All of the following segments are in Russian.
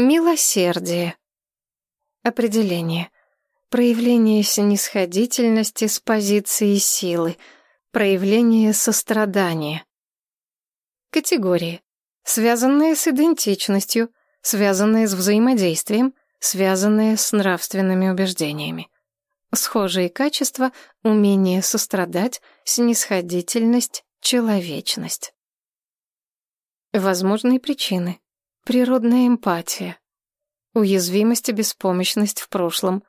Милосердие. Определение. Проявление снисходительности с позиции силы. Проявление сострадания. Категории. Связанные с идентичностью, связанные с взаимодействием, связанные с нравственными убеждениями. Схожие качества — умение сострадать, снисходительность, человечность. Возможные причины. Природная эмпатия. Уязвимость и беспомощность в прошлом.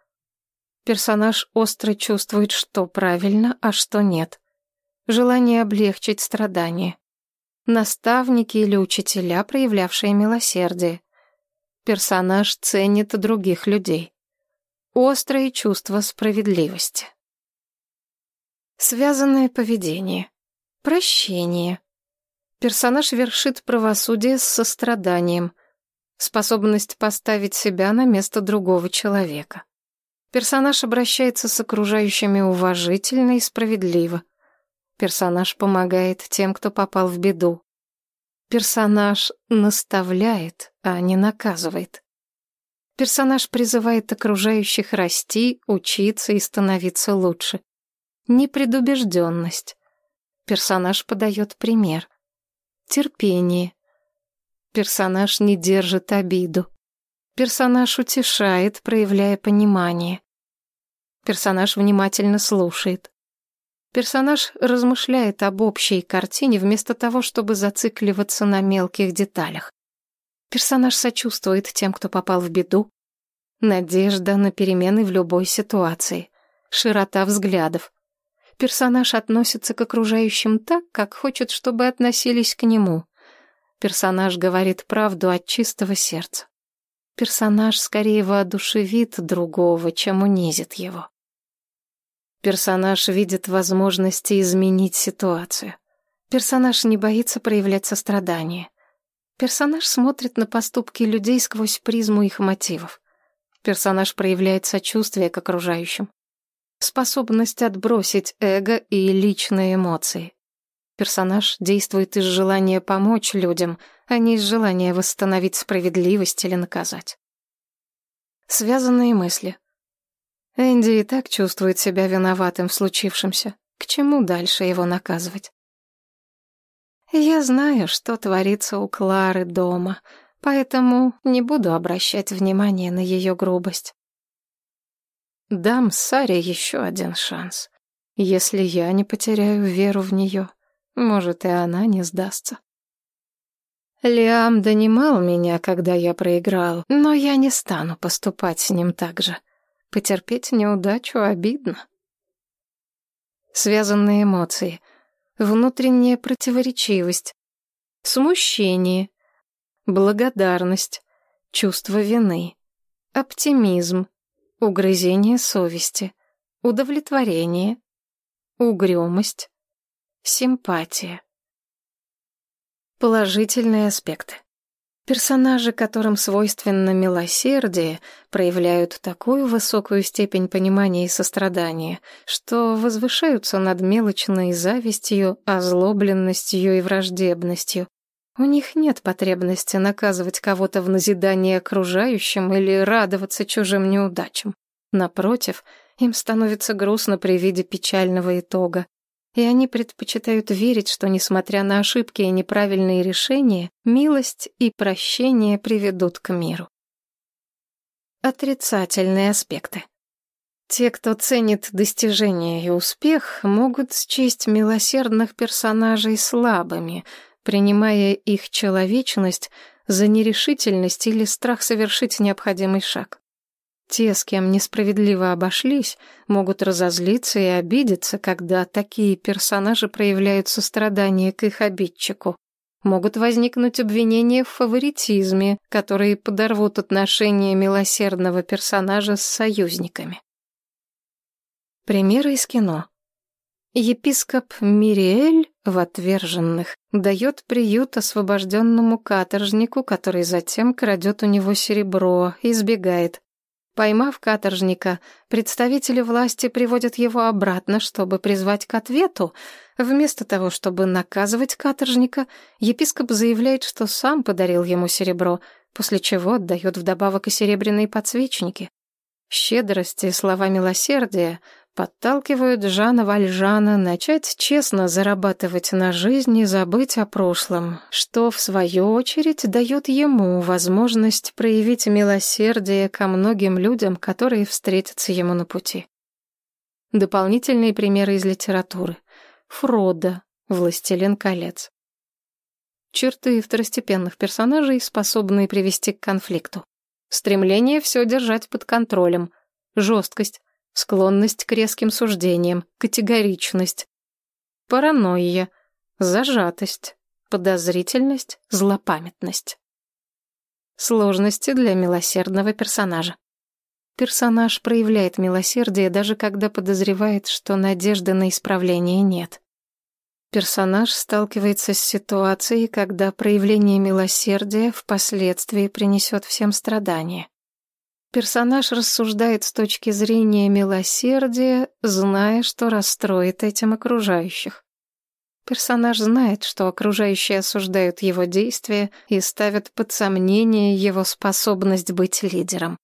Персонаж остро чувствует, что правильно, а что нет. Желание облегчить страдания. Наставники или учителя, проявлявшие милосердие. Персонаж ценит других людей. Острое чувство справедливости. Связанное поведение. Прощение. Персонаж вершит правосудие с состраданием, способность поставить себя на место другого человека. Персонаж обращается с окружающими уважительно и справедливо. Персонаж помогает тем, кто попал в беду. Персонаж наставляет, а не наказывает. Персонаж призывает окружающих расти, учиться и становиться лучше. Непредубежденность. Персонаж подает пример терпение. Персонаж не держит обиду. Персонаж утешает, проявляя понимание. Персонаж внимательно слушает. Персонаж размышляет об общей картине вместо того, чтобы зацикливаться на мелких деталях. Персонаж сочувствует тем, кто попал в беду. Надежда на перемены в любой ситуации. Широта взглядов. Персонаж относится к окружающим так, как хочет, чтобы относились к нему. Персонаж говорит правду от чистого сердца. Персонаж скорее воодушевит другого, чем унизит его. Персонаж видит возможности изменить ситуацию. Персонаж не боится проявлять сострадание. Персонаж смотрит на поступки людей сквозь призму их мотивов. Персонаж проявляет сочувствие к окружающим способность отбросить эго и личные эмоции. Персонаж действует из желания помочь людям, а не из желания восстановить справедливость или наказать. Связанные мысли. Энди и так чувствует себя виноватым в случившемся. К чему дальше его наказывать? Я знаю, что творится у Клары дома, поэтому не буду обращать внимания на ее грубость. Дам Саре еще один шанс. Если я не потеряю веру в нее, может, и она не сдастся. Лиам донимал меня, когда я проиграл, но я не стану поступать с ним так же. Потерпеть неудачу обидно. Связанные эмоции, внутренняя противоречивость, смущение, благодарность, чувство вины, оптимизм, угрызение совести, удовлетворение, угрюмость, симпатия. Положительные аспекты. Персонажи, которым свойственно милосердие, проявляют такую высокую степень понимания и сострадания, что возвышаются над мелочной завистью, озлобленностью и враждебностью, у них нет потребности наказывать кого-то в назидании окружающим или радоваться чужим неудачам. Напротив, им становится грустно при виде печального итога. И они предпочитают верить, что, несмотря на ошибки и неправильные решения, милость и прощение приведут к миру. Отрицательные аспекты. Те, кто ценит достижения и успех, могут счесть милосердных персонажей слабыми — принимая их человечность за нерешительность или страх совершить необходимый шаг. Те, с кем несправедливо обошлись, могут разозлиться и обидеться, когда такие персонажи проявляют сострадание к их обидчику. Могут возникнуть обвинения в фаворитизме, которые подорвут отношения милосердного персонажа с союзниками. Примеры из кино. Епископ Мириэль в «Отверженных» дает приют освобожденному каторжнику, который затем крадет у него серебро и сбегает. Поймав каторжника, представители власти приводят его обратно, чтобы призвать к ответу. Вместо того, чтобы наказывать каторжника, епископ заявляет, что сам подарил ему серебро, после чего отдает вдобавок и серебряные подсвечники. Щедрость и слова милосердия подталкивают Жана Вальжана начать честно зарабатывать на жизнь и забыть о прошлом, что, в свою очередь, дает ему возможность проявить милосердие ко многим людям, которые встретятся ему на пути. Дополнительные примеры из литературы. Фродо, «Властелин колец». Черты второстепенных персонажей, способные привести к конфликту. Стремление все держать под контролем, жесткость, склонность к резким суждениям, категоричность, паранойя, зажатость, подозрительность, злопамятность. Сложности для милосердного персонажа. Персонаж проявляет милосердие, даже когда подозревает, что надежды на исправление нет. Персонаж сталкивается с ситуацией, когда проявление милосердия впоследствии принесет всем страдания. Персонаж рассуждает с точки зрения милосердия, зная, что расстроит этим окружающих. Персонаж знает, что окружающие осуждают его действия и ставят под сомнение его способность быть лидером.